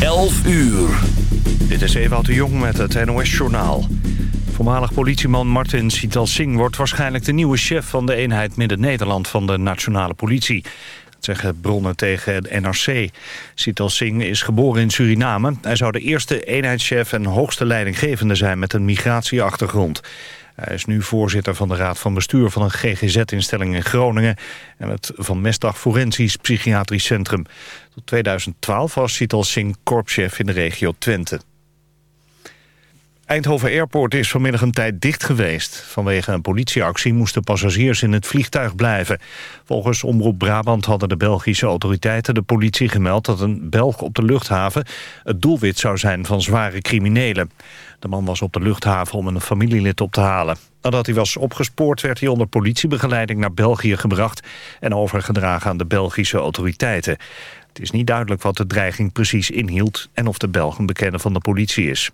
11 uur. Dit is Ewout de Jong met het NOS-journaal. Voormalig politieman Martin Sital Singh wordt waarschijnlijk de nieuwe chef van de eenheid Midden-Nederland van de Nationale Politie. Dat zeggen bronnen tegen het NRC. Sital Singh is geboren in Suriname. Hij zou de eerste eenheidschef en hoogste leidinggevende zijn met een migratieachtergrond. Hij is nu voorzitter van de Raad van Bestuur van een GGZ-instelling in Groningen... en het Van Mestdag Forensisch Psychiatrisch Centrum. Tot 2012 was Sital Singh korpschef in de regio Twente. Eindhoven Airport is vanmiddag een tijd dicht geweest. Vanwege een politieactie moesten passagiers in het vliegtuig blijven. Volgens Omroep Brabant hadden de Belgische autoriteiten de politie gemeld... dat een Belg op de luchthaven het doelwit zou zijn van zware criminelen. De man was op de luchthaven om een familielid op te halen. Nadat hij was opgespoord werd hij onder politiebegeleiding naar België gebracht... en overgedragen aan de Belgische autoriteiten. Het is niet duidelijk wat de dreiging precies inhield... en of de Belg een bekende van de politie is.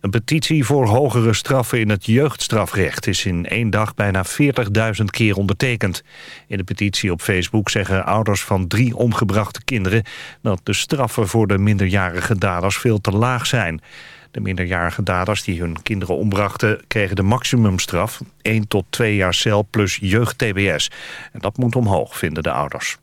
Een petitie voor hogere straffen in het jeugdstrafrecht is in één dag bijna 40.000 keer ondertekend. In de petitie op Facebook zeggen ouders van drie omgebrachte kinderen dat de straffen voor de minderjarige daders veel te laag zijn. De minderjarige daders die hun kinderen ombrachten kregen de maximumstraf, 1 tot 2 jaar cel plus jeugd-TBS. En dat moet omhoog, vinden de ouders.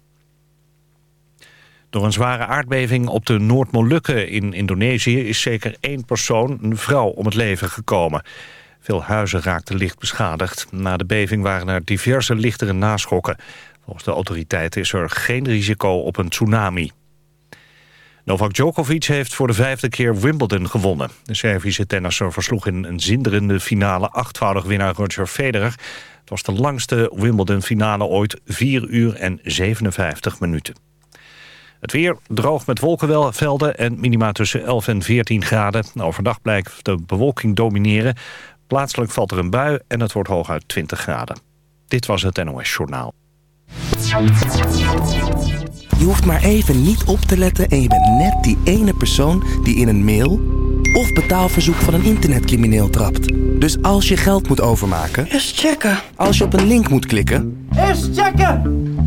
Door een zware aardbeving op de Noord-Molukken in Indonesië... is zeker één persoon, een vrouw, om het leven gekomen. Veel huizen raakten licht beschadigd. Na de beving waren er diverse lichtere naschokken. Volgens de autoriteiten is er geen risico op een tsunami. Novak Djokovic heeft voor de vijfde keer Wimbledon gewonnen. De Servische tennisser versloeg in een zinderende finale... achtvoudig winnaar Roger Federer. Het was de langste Wimbledon-finale ooit, 4 uur en 57 minuten. Het weer droog met wolkenvelden en minima tussen 11 en 14 graden. Overdag blijkt de bewolking domineren. Plaatselijk valt er een bui en het wordt hooguit 20 graden. Dit was het NOS Journaal. Je hoeft maar even niet op te letten en je bent net die ene persoon die in een mail of betaalverzoek van een internetcrimineel trapt. Dus als je geld moet overmaken... Eerst checken. Als je op een link moet klikken... Eerst checken!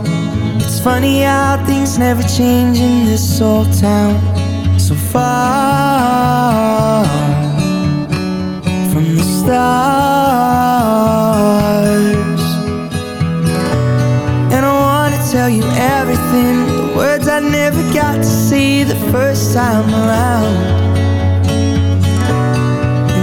funny how things never change in this old town. So far from the stars. And I wanna tell you everything The words I never got to say the first time around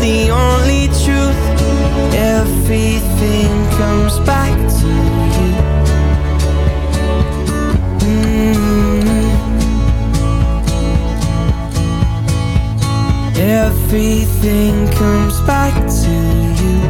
The only truth. Everything comes back to you. Mm. Everything comes back to you.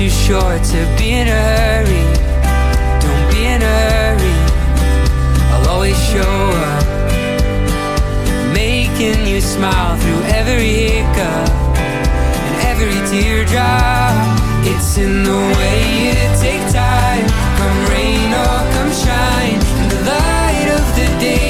Too short to be in a hurry. Don't be in a hurry, I'll always show up, making you smile through every hiccup and every teardrop. It's in the way you take time, come rain or come shine. In the light of the day,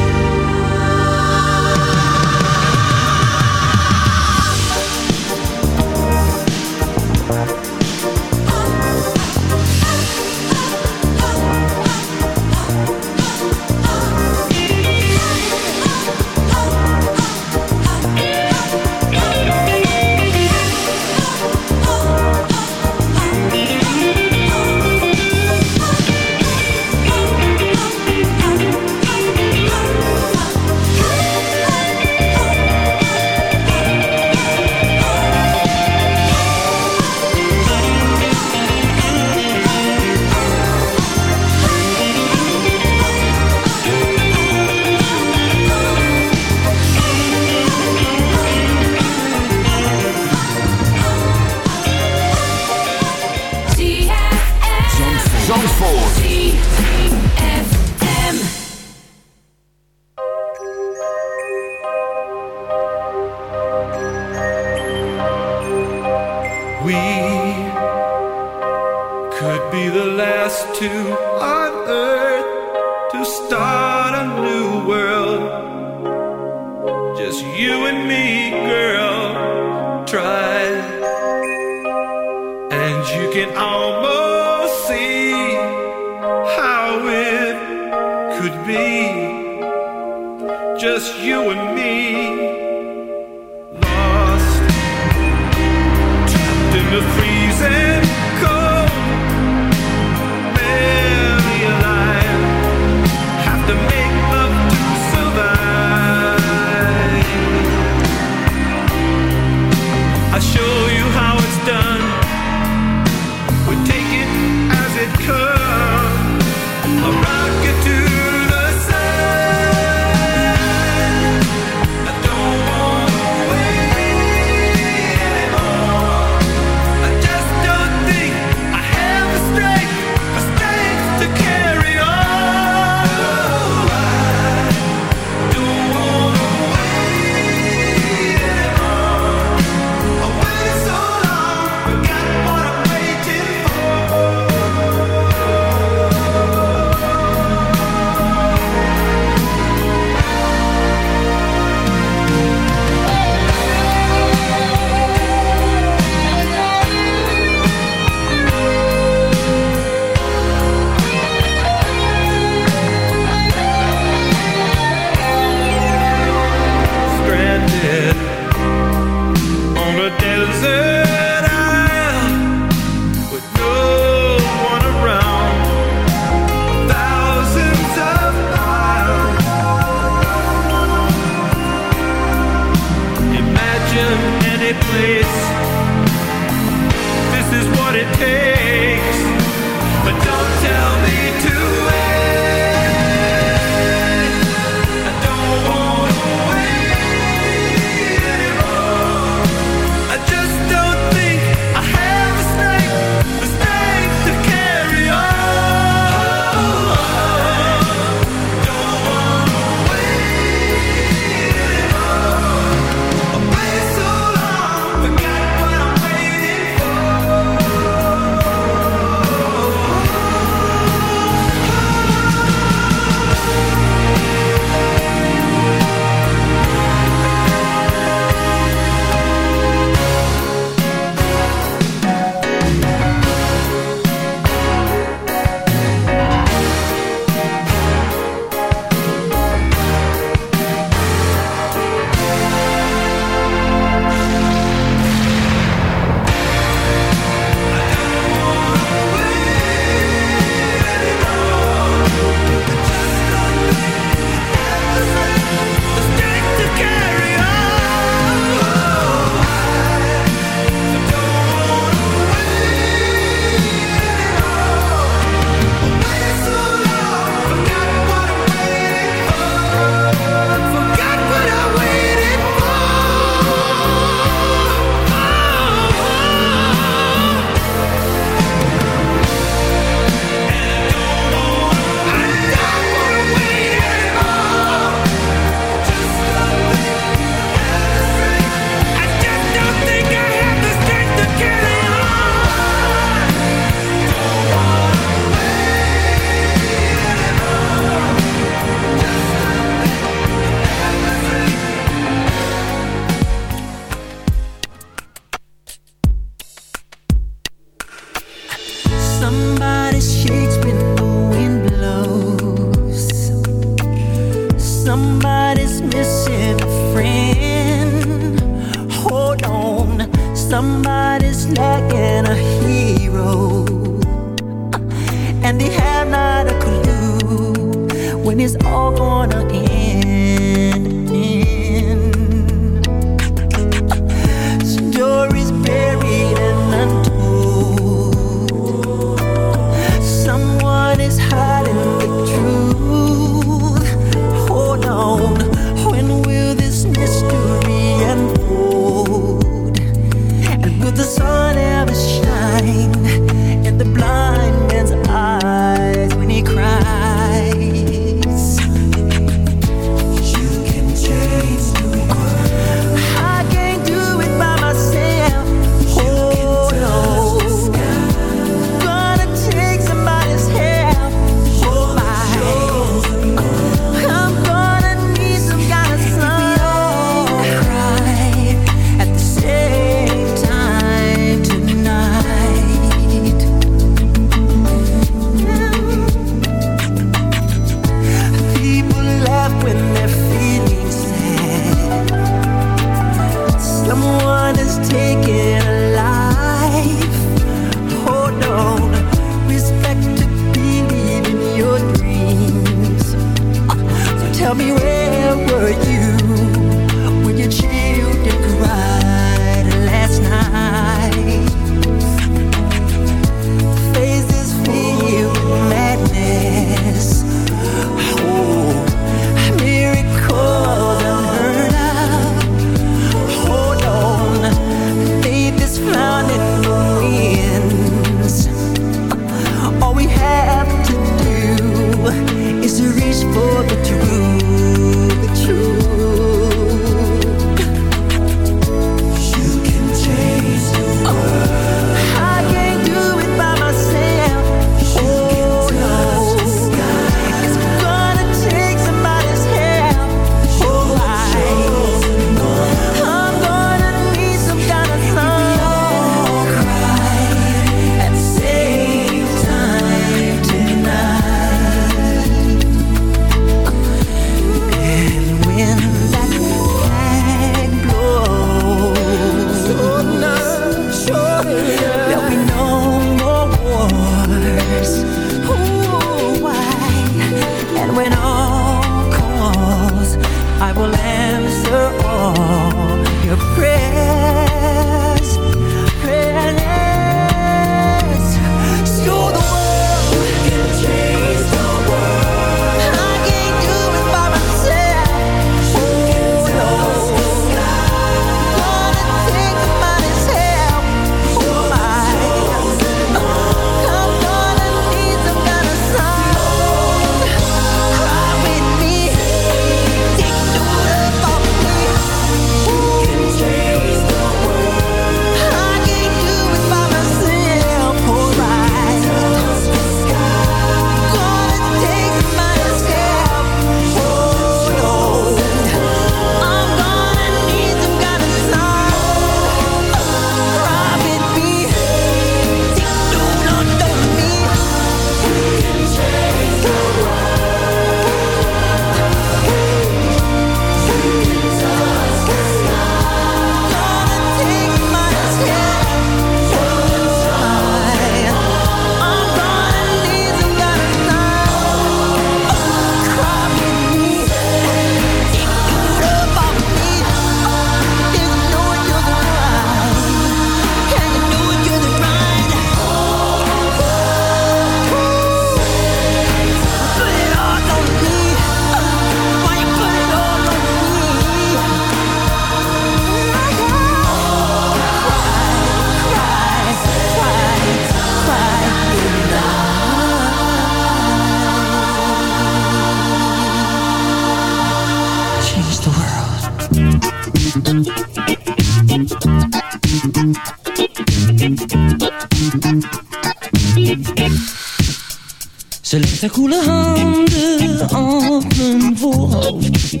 Haar koele handen op mijn voorhoofd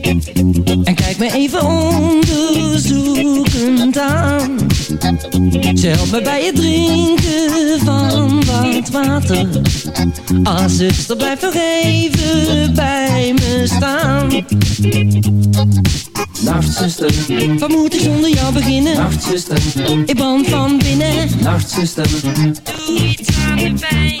En kijkt me even onderzoekend aan. Ze helpt me bij het drinken van wat water. Ah zuster, blijf nog even bij me staan. Nachtzuster, wat moet ik zonder jou beginnen? Nachtzuster, ik brand van binnen. Nachtzuster, doe iets aan de pijn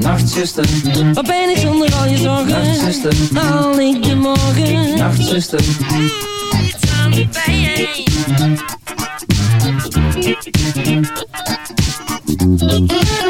Nachtzuster, wat ben ik zonder al je zorgen? Nachtzuster, al ik de morgen? Nachtzuster, hey, it's on me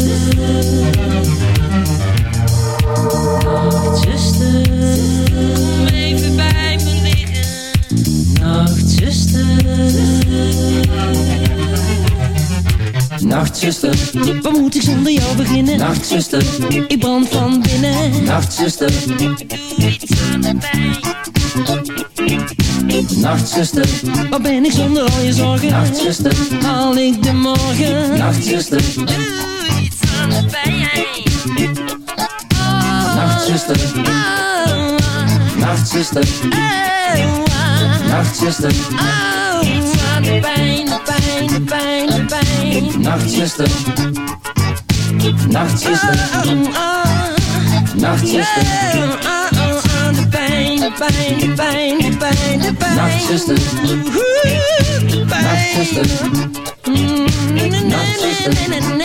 Nachtzuster, waar moet ik zonder jou beginnen? Nachtzuster, ik brand van binnen. Nachtzuster, doe iets aan de pijn. Nachtzuster, waar ben ik zonder al je zorgen? Nachtzuster, haal ik de morgen? Nachtzuster, doe iets aan de pijn. Nachtzuster, oh, Nachtzuster, oh, Nachtzuster, oh, iets aan de pijn, pijn, de pijn, de pijn. Nachtzuster, Nachtzuster, Nachtzuster, aan de pijn, de pijn, de pijn, de pijn, de pijn. Nachtzuster, Nachtzuster, Nachtzuster,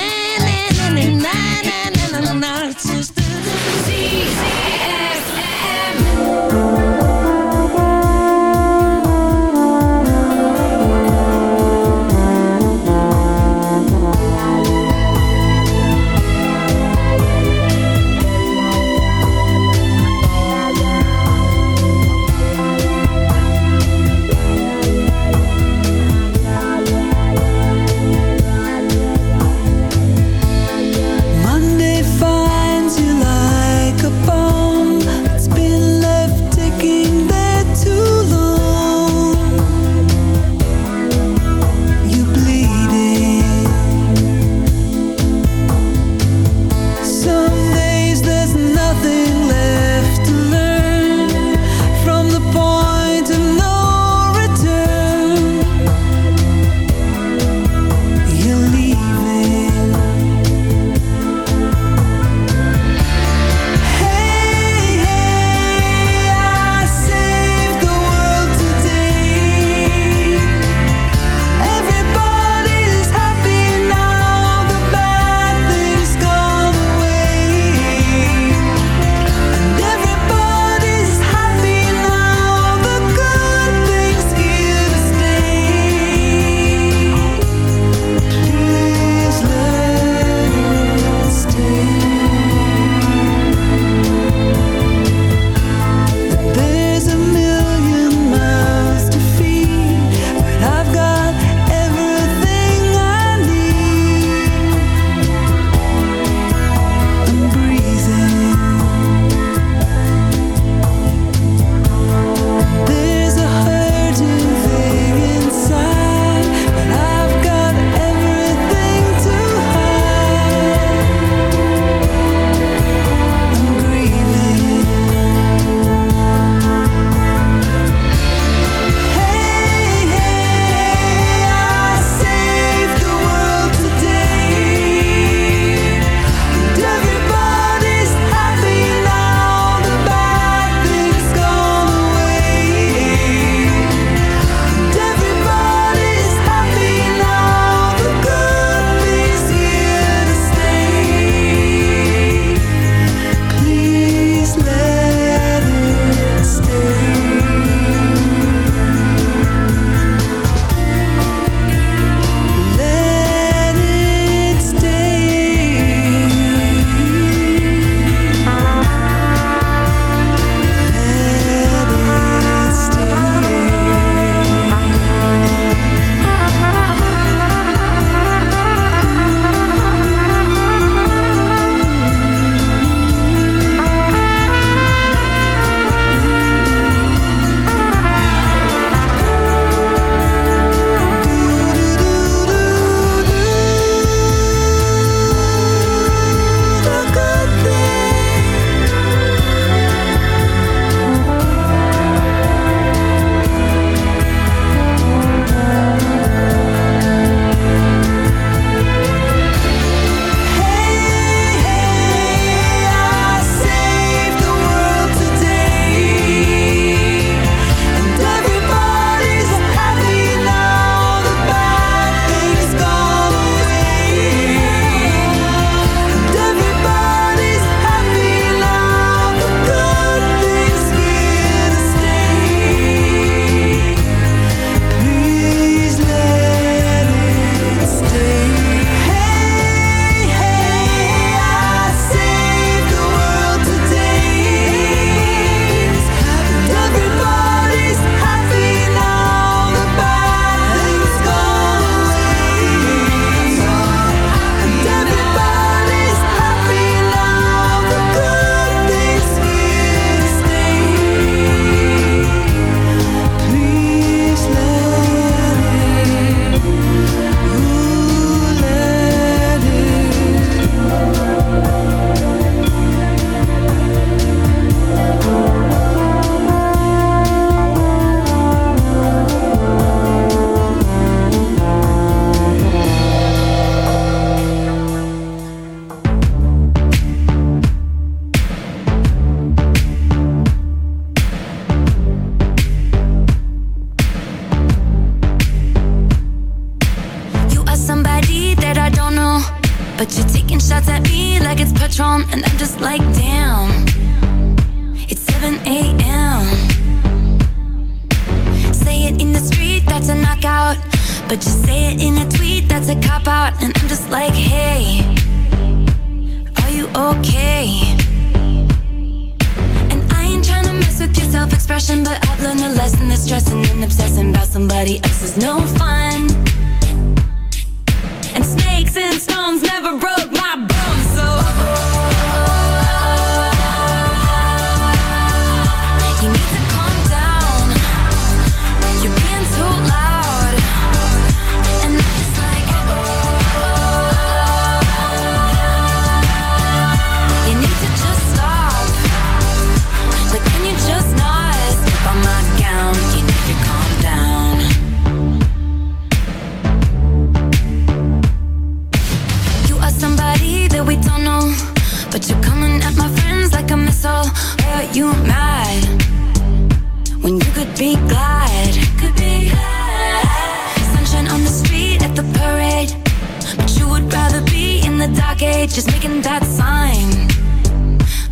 the. Just making that sign.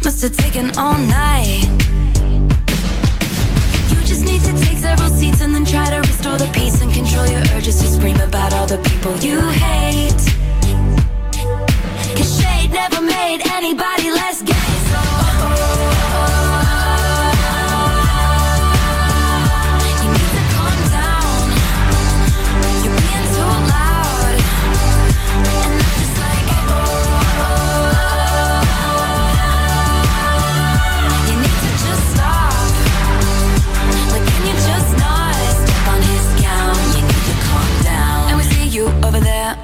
Must have taken all night. You just need to take several seats and then try to restore the peace and control your urges to scream about all the people you hate. Cause shade never made anybody less gay.